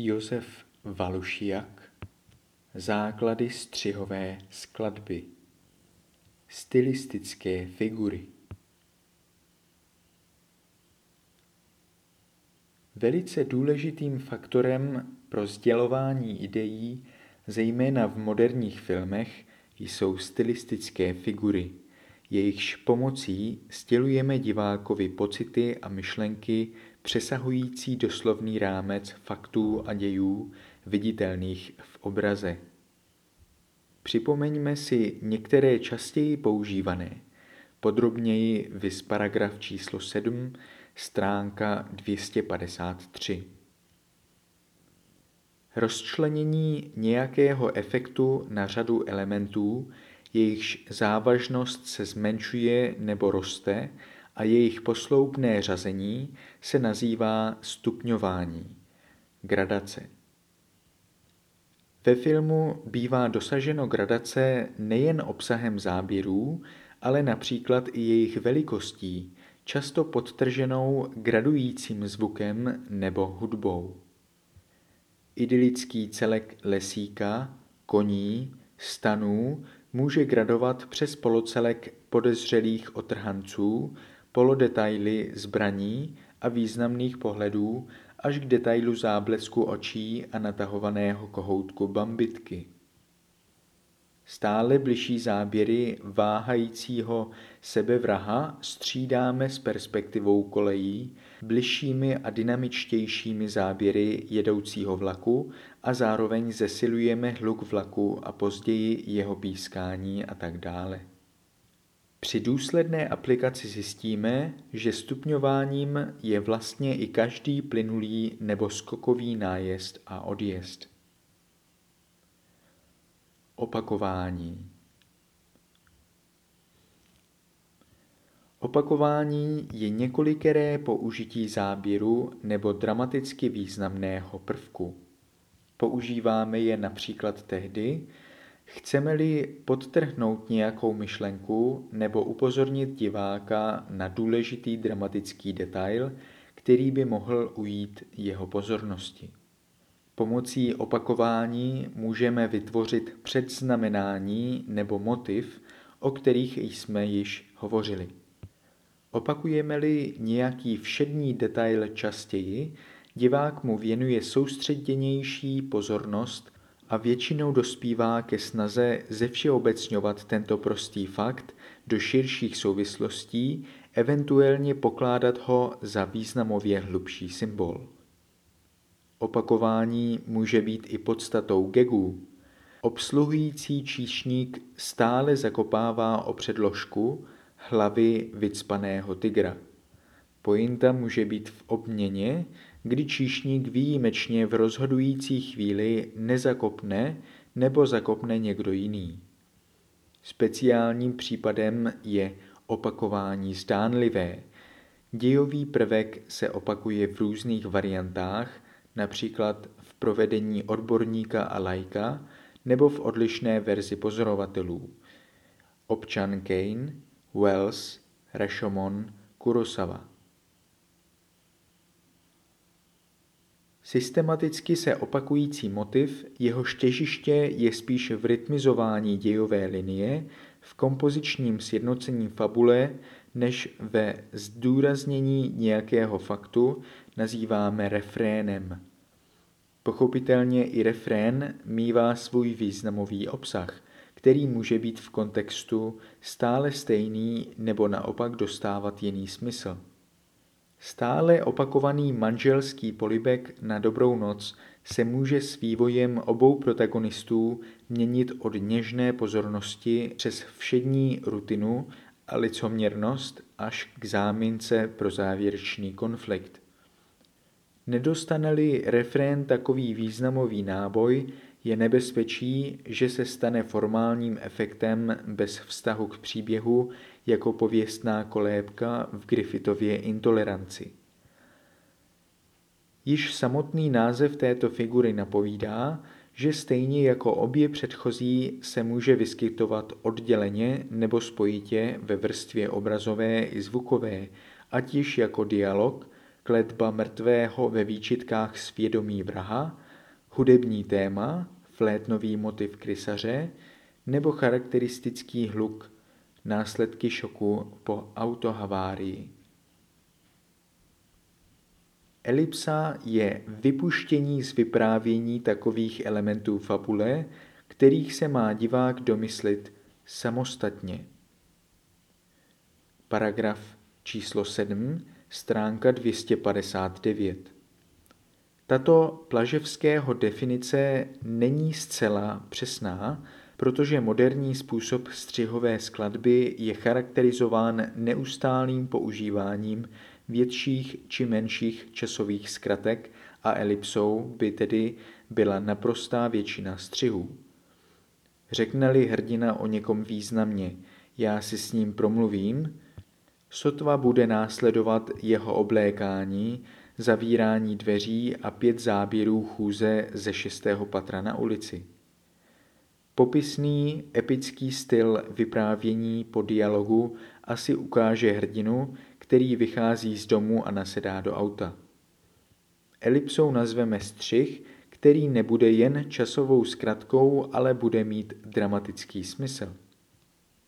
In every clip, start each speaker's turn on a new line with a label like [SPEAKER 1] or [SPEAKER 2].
[SPEAKER 1] Josef Valušiak Základy střihové skladby. Stylistické figury. Velice důležitým faktorem pro sdělování ideí, zejména v moderních filmech, jsou stylistické figury, jejichž pomocí sdělujeme divákovi pocity a myšlenky přesahující doslovný rámec faktů a dějů viditelných v obraze. Připomeňme si některé častěji používané, podrobněji vys paragraf číslo 7, stránka 253. Rozčlenění nějakého efektu na řadu elementů, jejichž závažnost se zmenšuje nebo roste a jejich posloupné řazení se nazývá stupňování, gradace. Ve filmu bývá dosaženo gradace nejen obsahem záběrů, ale například i jejich velikostí, často podtrženou gradujícím zvukem nebo hudbou. Idylický celek lesíka, koní, stanů může gradovat přes polocelek podezřelých otrhanců, polodetaily zbraní a významných pohledů až k detailu záblesku očí a natahovaného kohoutku bambitky. Stále bližší záběry váhajícího sebevraha střídáme s perspektivou kolejí, bližšími a dynamičtějšími záběry jedoucího vlaku a zároveň zesilujeme hluk vlaku a později jeho pískání a tak dále. Při důsledné aplikaci zjistíme, že stupňováním je vlastně i každý plynulý nebo skokový nájezd a odjezd. Opakování Opakování je několikeré použití záběru nebo dramaticky významného prvku. Používáme je například tehdy, Chceme-li podtrhnout nějakou myšlenku nebo upozornit diváka na důležitý dramatický detail, který by mohl ujít jeho pozornosti. Pomocí opakování můžeme vytvořit předznamenání nebo motiv, o kterých jsme již hovořili. Opakujeme-li nějaký všední detail častěji, divák mu věnuje soustředěnější pozornost a většinou dospívá ke snaze zevšeobecňovat tento prostý fakt do širších souvislostí, eventuálně pokládat ho za významově hlubší symbol. Opakování může být i podstatou gegů. Obsluhující číšník stále zakopává o předložku hlavy vycpaného tygra. Pointa může být v obměně, kdy číšník výjimečně v rozhodující chvíli nezakopne nebo zakopne někdo jiný. Speciálním případem je opakování zdánlivé. Dějový prvek se opakuje v různých variantách, například v provedení odborníka a lajka nebo v odlišné verzi pozorovatelů. Občan Kane, Wells, Rashomon, Kurosawa. Systematicky se opakující motiv, jeho štěžiště je spíše v rytmizování dějové linie, v kompozičním sjednocení fabule, než ve zdůraznění nějakého faktu nazýváme refrénem. Pochopitelně i refrén mývá svůj významový obsah, který může být v kontextu stále stejný nebo naopak dostávat jiný smysl. Stále opakovaný manželský polibek na dobrou noc se může s vývojem obou protagonistů měnit od něžné pozornosti přes všední rutinu a licoměrnost až k zámince pro závěrečný konflikt. Nedostane-li refrén takový významový náboj, je nebezpečí, že se stane formálním efektem bez vztahu k příběhu jako pověstná kolébka v Griffithově intoleranci. Již samotný název této figury napovídá, že stejně jako obě předchozí se může vyskytovat odděleně nebo spojitě ve vrstvě obrazové i zvukové, ať již jako dialog, kletba mrtvého ve výčitkách svědomí vraha, hudební téma, flétnový motiv krysaře nebo charakteristický hluk, následky šoku po autohavárii. Elipsa je vypuštění z vyprávění takových elementů fabule, kterých se má divák domyslit samostatně. Paragraf číslo 7, stránka 259. Tato plaževského definice není zcela přesná, protože moderní způsob střihové skladby je charakterizován neustálým používáním větších či menších časových zkratek a elipsou by tedy byla naprostá většina střihů. Řekne-li hrdina o někom významně, já si s ním promluvím, sotva bude následovat jeho oblékání, zavírání dveří a pět záběrů chůze ze šestého patra na ulici. Popisný epický styl vyprávění po dialogu asi ukáže hrdinu, který vychází z domu a nasedá do auta. Elipsou nazveme střih, který nebude jen časovou zkratkou, ale bude mít dramatický smysl.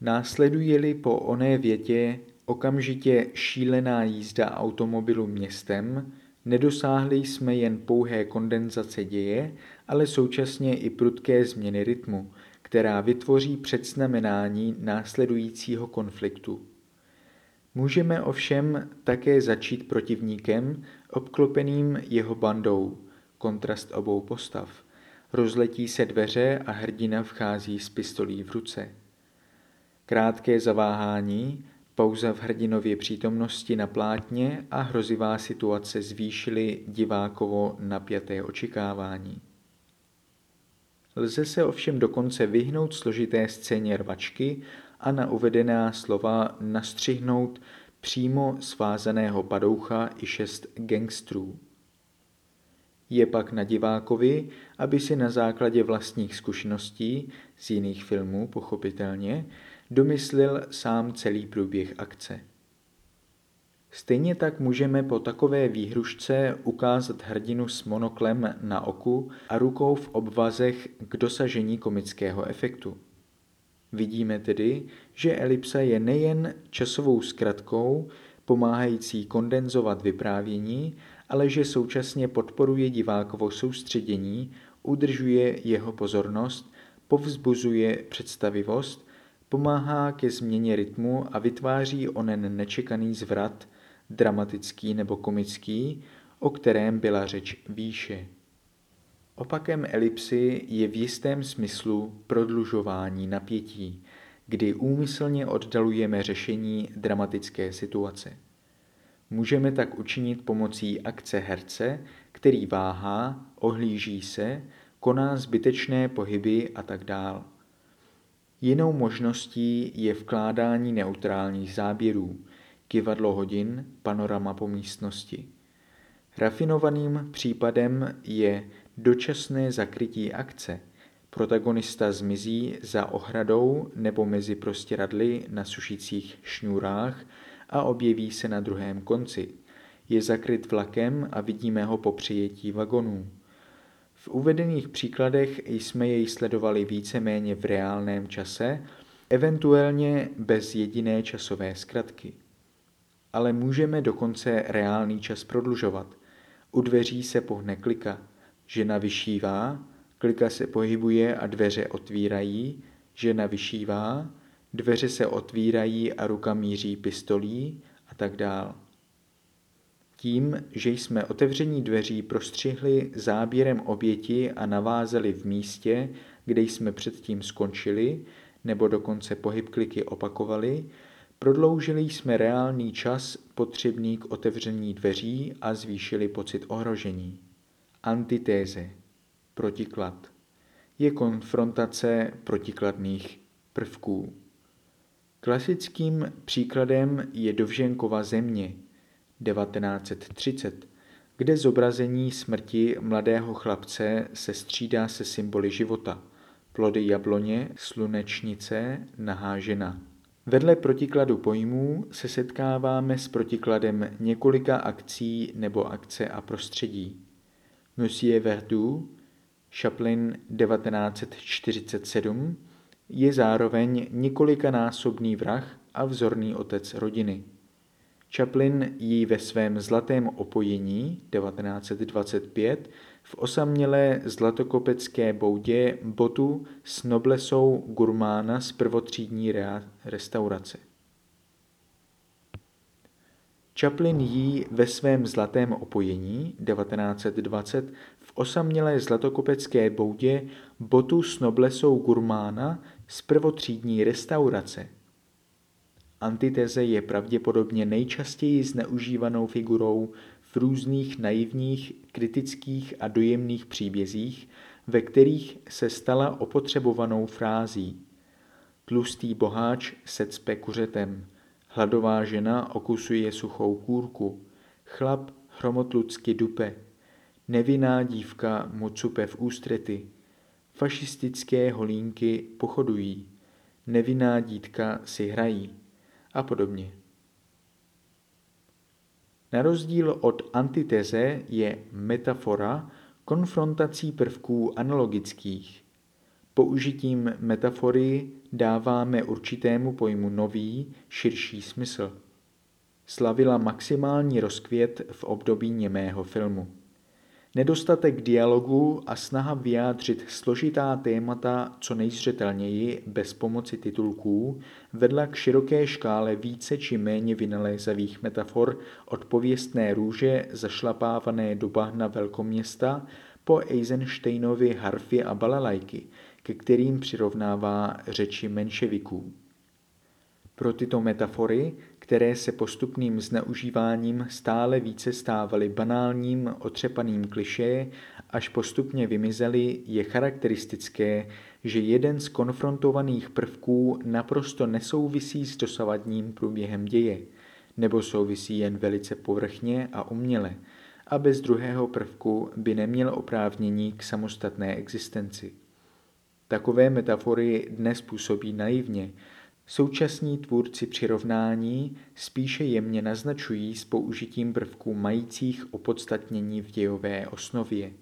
[SPEAKER 1] Následuje-li po oné větě okamžitě šílená jízda automobilu městem, nedosáhli jsme jen pouhé kondenzace děje, ale současně i prudké změny rytmu, která vytvoří předznamenání následujícího konfliktu. Můžeme ovšem také začít protivníkem, obklopeným jeho bandou, kontrast obou postav. Rozletí se dveře a hrdina vchází s pistolí v ruce. Krátké zaváhání, pauza v hrdinově přítomnosti na plátně a hrozivá situace zvýšily divákovo napjaté očekávání. Lze se ovšem dokonce vyhnout složité scéně rvačky a na uvedená slova nastřihnout přímo svázaného padoucha i šest gangstrů. Je pak na divákovi, aby si na základě vlastních zkušeností, z jiných filmů pochopitelně, domyslil sám celý průběh akce. Stejně tak můžeme po takové výhrušce ukázat hrdinu s monoklem na oku a rukou v obvazech k dosažení komického efektu. Vidíme tedy, že elipsa je nejen časovou zkratkou, pomáhající kondenzovat vyprávění, ale že současně podporuje divákovo soustředění, udržuje jeho pozornost, povzbuzuje představivost, pomáhá ke změně rytmu a vytváří onen nečekaný zvrat, dramatický nebo komický, o kterém byla řeč výše. Opakem elipsy je v jistém smyslu prodlužování napětí, kdy úmyslně oddalujeme řešení dramatické situace. Můžeme tak učinit pomocí akce herce, který váhá, ohlíží se, koná zbytečné pohyby a tak dál. Jinou možností je vkládání neutrálních záběrů, kivadlo hodin, panorama po místnosti. Rafinovaným případem je dočasné zakrytí akce. Protagonista zmizí za ohradou nebo mezi prostěradly na sušících šňůrách a objeví se na druhém konci. Je zakryt vlakem a vidíme ho po přijetí vagonů. V uvedených příkladech jsme jej sledovali víceméně v reálném čase, eventuálně bez jediné časové zkratky. Ale můžeme dokonce reálný čas prodlužovat. U dveří se pohne klika. Žena vyšívá, klika se pohybuje a dveře otvírají, žena vyšívá, dveře se otvírají a ruka míří pistolí a tak dál. Tím, že jsme otevření dveří prostřihli záběrem oběti a navázeli v místě, kde jsme předtím skončili, nebo dokonce pohyb kliky opakovali, prodloužili jsme reálný čas potřebný k otevření dveří a zvýšili pocit ohrožení. Antitéze, protiklad, je konfrontace protikladných prvků. Klasickým příkladem je Dovženkova země 1930, kde zobrazení smrti mladého chlapce se střídá se symboly života, plody jabloně, slunečnice, nahá žena. Vedle protikladu pojmů se setkáváme s protikladem několika akcí nebo akce a prostředí. Monsieur Verdoux Chaplin 1947 je zároveň několikanásobný vrah a vzorný otec rodiny. Chaplin ji ve svém zlatém opojení 1925 v osamělé zlatokopecké boudě botu s noblesou gurmána z prvotřídní restaurace. Chaplin jí ve svém zlatém opojení 1920 v osamělé zlatokopecké boudě botu s noblesou gurmána z prvotřídní restaurace. Antiteze je pravděpodobně nejčastěji zneužívanou figurou v různých naivních, kritických a dojemných příbězích, ve kterých se stala opotřebovanou frází. Tlustý boháč se cpe kuřetem, hladová žena okusuje suchou kůrku, chlap hromotlucky dupe, nevinná dívka mu cupe v ústrety, fašistické holínky pochodují, nevinná dítka si hrají a podobně. Na rozdíl od antiteze je metafora konfrontací prvků analogických. Použitím metafory dáváme určitému pojmu nový, širší smysl. Slavila maximální rozkvět v období němého filmu. Nedostatek dialogu a snaha vyjádřit složitá témata co nejzřetelněji bez pomoci titulků vedla k široké škále více či méně vynalézavých metafor od pověstné růže zašlapávané do bahna velkoměsta po Eisensteinovi harfy a balalajky, ke kterým přirovnává řeči menševiků. Pro tyto metafory, které se postupným zneužíváním stále více stávaly banálním, otřepaným klišé, až postupně vymizely, je charakteristické, že jeden z konfrontovaných prvků naprosto nesouvisí s dosavadním průběhem děje, nebo souvisí jen velice povrchně a uměle, a bez druhého prvku by neměl oprávnění k samostatné existenci. Takové metafory dnes působí naivně, Současní tvůrci přirovnání spíše jemně naznačují s použitím prvků majících opodstatnění v dějové osnově.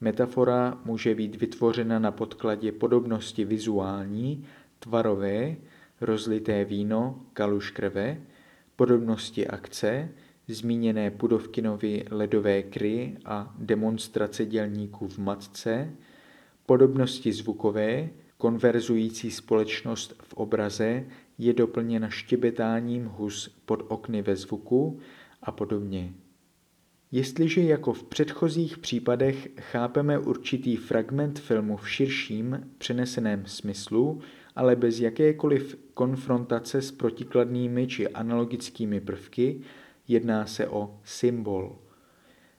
[SPEAKER 1] Metafora může být vytvořena na podkladě podobnosti vizuální, tvarové, rozlité víno, kaluš krve, podobnosti akce, zmíněné Pudovkinovi ledové kry a demonstrace dělníků v matce, podobnosti zvukové, Konverzující společnost v obraze je doplněna štěbetáním hus pod okny ve zvuku a podobně. Jestliže jako v předchozích případech chápeme určitý fragment filmu v širším, přeneseném smyslu, ale bez jakékoliv konfrontace s protikladnými či analogickými prvky, jedná se o symbol.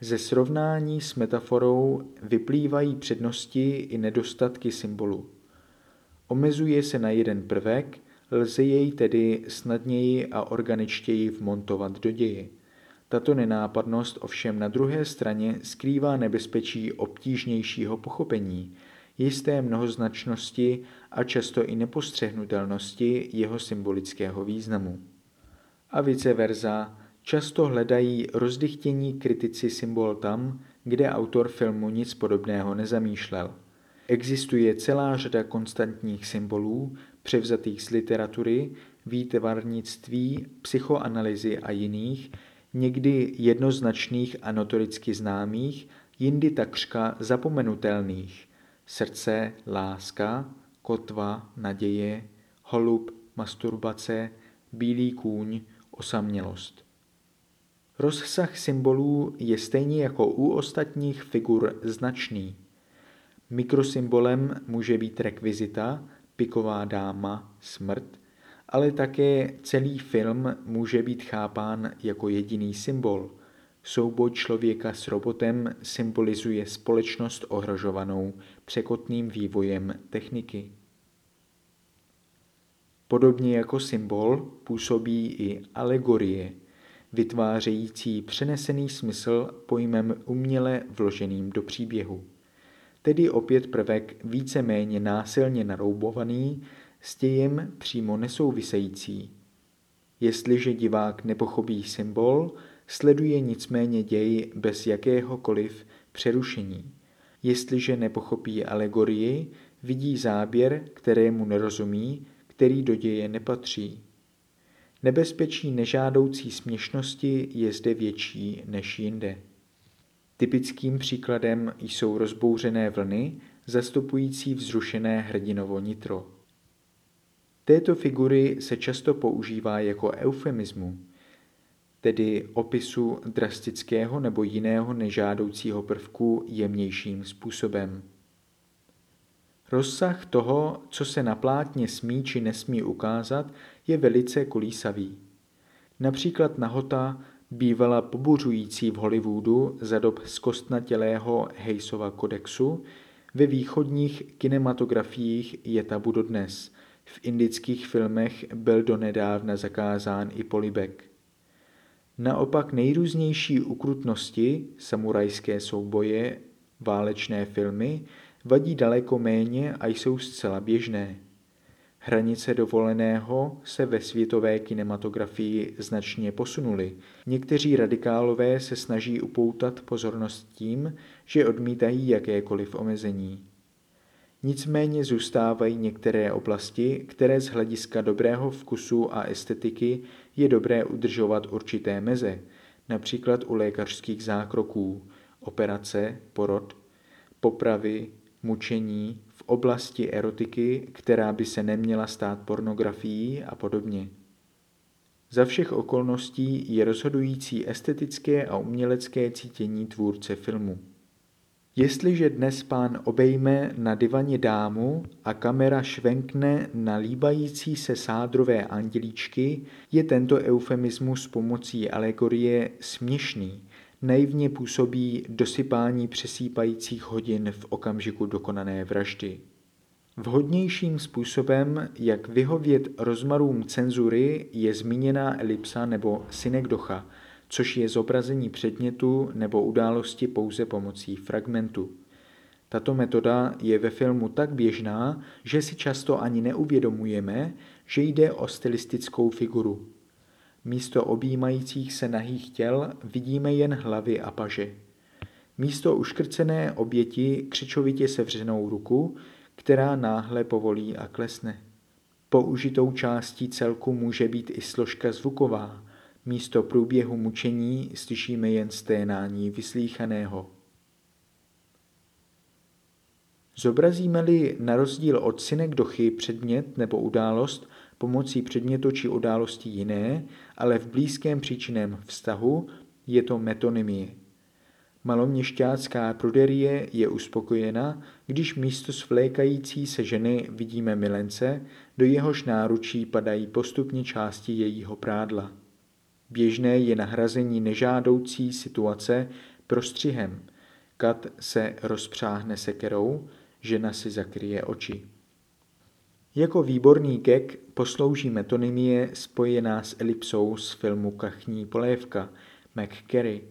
[SPEAKER 1] Ze srovnání s metaforou vyplývají přednosti i nedostatky symbolu. Omezuje se na jeden prvek, lze jej tedy snadněji a organičtěji vmontovat do děje. Tato nenápadnost ovšem na druhé straně skrývá nebezpečí obtížnějšího pochopení, jisté mnohoznačnosti a často i nepostřehnutelnosti jeho symbolického významu. A vice versa, často hledají rozdychtění kritici symbol tam, kde autor filmu nic podobného nezamýšlel. Existuje celá řada konstantních symbolů, převzatých z literatury, výtvarnictví, psychoanalyzy a jiných, někdy jednoznačných a notoricky známých, jindy takřka zapomenutelných. Srdce, láska, kotva, naděje, holub, masturbace, bílý kůň, osamělost. Rozsah symbolů je stejně jako u ostatních figur značný. Mikrosymbolem může být rekvizita, piková dáma, smrt, ale také celý film může být chápán jako jediný symbol. Souboj člověka s robotem symbolizuje společnost ohrožovanou překotným vývojem techniky. Podobně jako symbol působí i alegorie, vytvářející přenesený smysl pojmem uměle vloženým do příběhu tedy opět prvek víceméně násilně naroubovaný, s dějem přímo nesouvisející. Jestliže divák nepochopí symbol, sleduje nicméně děj bez jakéhokoliv přerušení. Jestliže nepochopí alegorii, vidí záběr, kterému nerozumí, který do děje nepatří. Nebezpečí nežádoucí směšnosti je zde větší než jinde. Typickým příkladem jsou rozbouřené vlny, zastupující vzrušené hrdinovo nitro. Této figury se často používá jako eufemismu, tedy opisu drastického nebo jiného nežádoucího prvku jemnějším způsobem. Rozsah toho, co se na plátně smí či nesmí ukázat, je velice kolísavý. Například nahota bývala pobuřující v Hollywoodu za dob zkostnatělého Hejsova kodexu, ve východních kinematografiích je tabu dodnes. V indických filmech byl donedávna zakázán i polibek. Naopak nejrůznější ukrutnosti, samurajské souboje, válečné filmy vadí daleko méně a jsou zcela běžné. Hranice dovoleného se ve světové kinematografii značně posunuly. Někteří radikálové se snaží upoutat pozornost tím, že odmítají jakékoliv omezení. Nicméně zůstávají některé oblasti, které z hlediska dobrého vkusu a estetiky je dobré udržovat určité meze, například u lékařských zákroků, operace, porod, popravy, mučení, v oblasti erotiky, která by se neměla stát pornografií a podobně. Za všech okolností je rozhodující estetické a umělecké cítění tvůrce filmu. Jestliže dnes pán obejme na divaně dámu a kamera švenkne na líbající se sádrové andělíčky, je tento eufemismus pomocí alegorie směšný, naivně působí dosypání přesýpajících hodin v okamžiku dokonané vraždy. Vhodnějším způsobem, jak vyhovět rozmarům cenzury, je zmíněná elipsa nebo synekdocha, což je zobrazení předmětu nebo události pouze pomocí fragmentu. Tato metoda je ve filmu tak běžná, že si často ani neuvědomujeme, že jde o stylistickou figuru. Místo objímajících se nahých těl vidíme jen hlavy a paže. Místo uškrcené oběti křičovitě sevřenou ruku, která náhle povolí a klesne. Použitou částí celku může být i složka zvuková. Místo průběhu mučení slyšíme jen sténání vyslíchaného. Zobrazíme-li na rozdíl od synek dochy předmět nebo událost, pomocí předmětu či události jiné, ale v blízkém příčinném vztahu je to metonymie. Maloměšťácká pruderie je uspokojena, když místo svlékající se ženy vidíme milence, do jehož náručí padají postupně části jejího prádla. Běžné je nahrazení nežádoucí situace prostřihem. Kat se rozpřáhne sekerou, žena si zakryje oči. Jako výborný gag poslouží metonymie spojená s elipsou z filmu Kachní polévka McCary.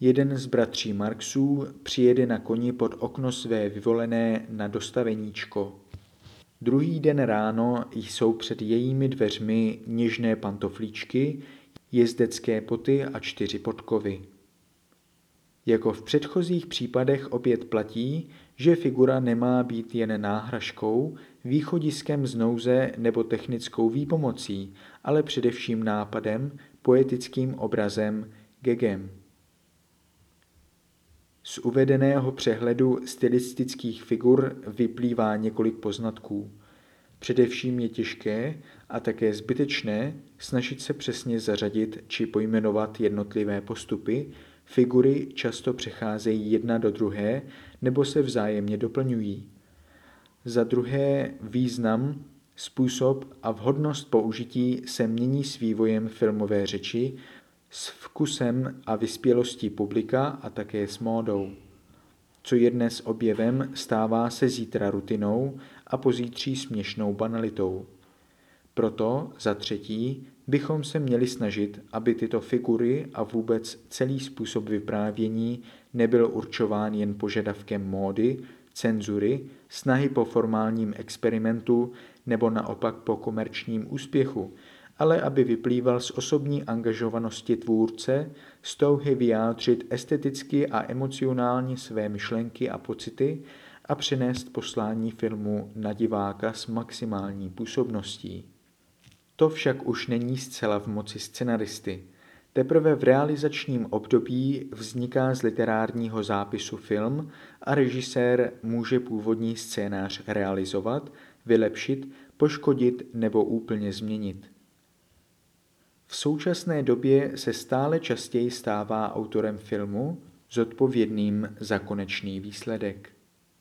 [SPEAKER 1] Jeden z bratří Marxů přijede na koni pod okno své vyvolené na dostaveníčko. Druhý den ráno jsou před jejími dveřmi něžné pantoflíčky, jezdecké poty a čtyři podkovy. Jako v předchozích případech opět platí, že figura nemá být jen náhražkou, východiskem z nouze nebo technickou výpomocí, ale především nápadem, poetickým obrazem, gegem. Z uvedeného přehledu stylistických figur vyplývá několik poznatků. Především je těžké a také zbytečné snažit se přesně zařadit či pojmenovat jednotlivé postupy, figury často přecházejí jedna do druhé nebo se vzájemně doplňují. Za druhé význam, způsob a vhodnost použití se mění s vývojem filmové řeči, s vkusem a vyspělostí publika a také s módou. Co je dnes objevem, stává se zítra rutinou a pozítří směšnou banalitou. Proto, za třetí, bychom se měli snažit, aby tyto figury a vůbec celý způsob vyprávění nebyl určován jen požadavkem módy, cenzury, snahy po formálním experimentu nebo naopak po komerčním úspěchu, ale aby vyplýval z osobní angažovanosti tvůrce, z touhy vyjádřit esteticky a emocionálně své myšlenky a pocity a přenést poslání filmu na diváka s maximální působností. To však už není zcela v moci scenaristy. Teprve v realizačním období vzniká z literárního zápisu film a režisér může původní scénář realizovat, vylepšit, poškodit nebo úplně změnit. V současné době se stále častěji stává autorem filmu zodpovědným za konečný výsledek.